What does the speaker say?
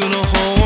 の方